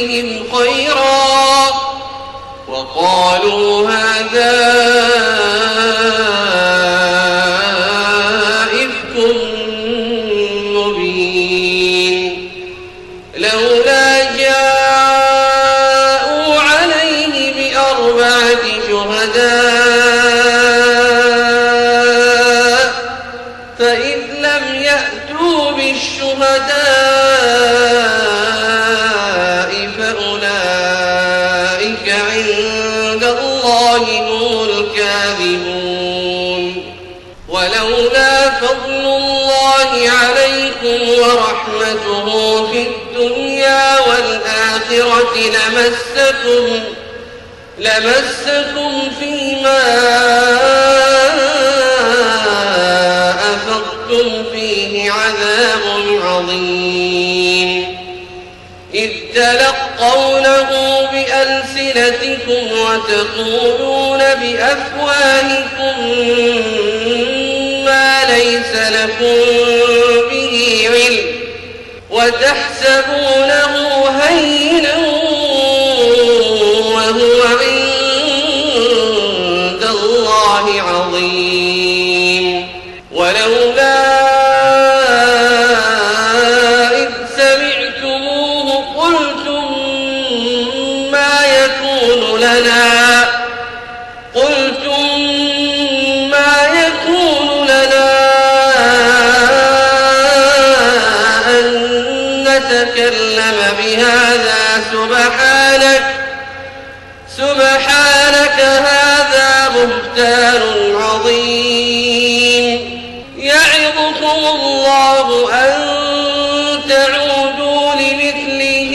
عليهم خيرا وقالوا هذا إفك مبين. لو في الدنيا والآخرة لمسكم لمسكم فيما أفضتم فيه عذاب عظيم. إذ تلقونه بألسنتكم وتقولون بأفواهكم ما ليس لكم وتحسبونه هينا وهو عند الله عظيم. ولولا إذ سمعتموه قلتم ما يكون لنا بهتان عظيم. يعظكم الله أن تعودوا لمثله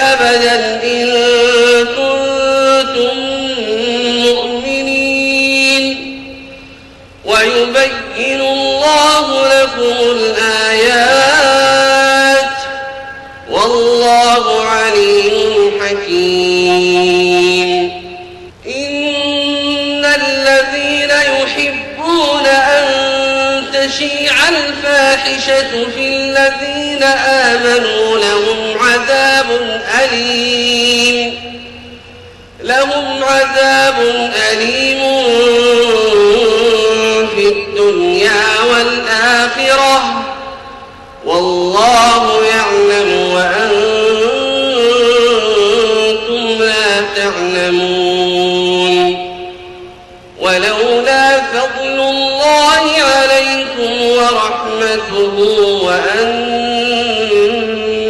أبدا. الفاحشة في الذين آمنوا لهم عذاب أليم. لهم عذاب أليم. ورحمته وأن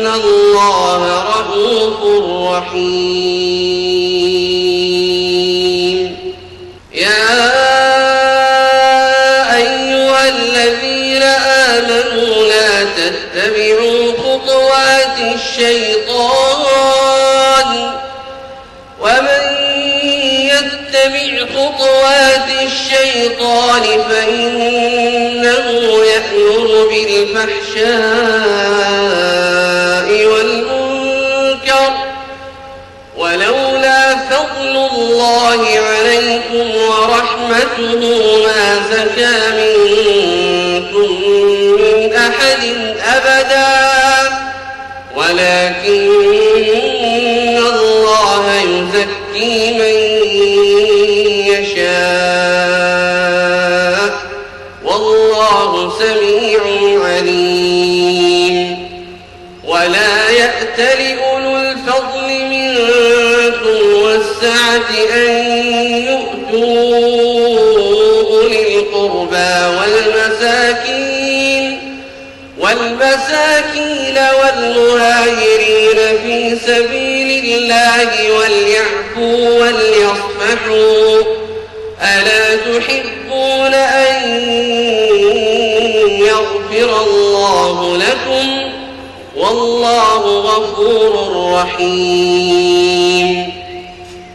الله رؤوف رحيم. يا أيها الذين آمنوا لا تتبعوا خطوات الشيطان. ومن يتبع خطوات الشيطان فإنه بالفحشاء والمنكر ولولا فضل الله عليكم ورحمته ما زكى منكم من أحد أبدا ولكن الله يزكي من والله سميع عليم. ولا يأتل أولو الفضل منكم والسعة أن يؤتوا أولي القربى والمساكين والمساكين والمهاجرين في سبيل الله وليعفوا وليصفحوا. ألا تحبون يغفر الله لكم والله غفور رحيم.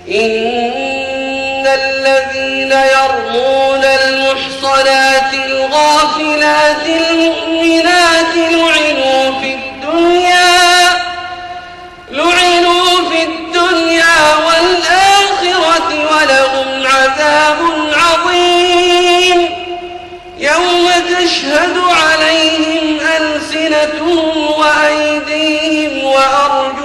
إن الذين يرمون المحصنات يوم تشهد عليهم ألسنتهم وأيديهم وأرجلهم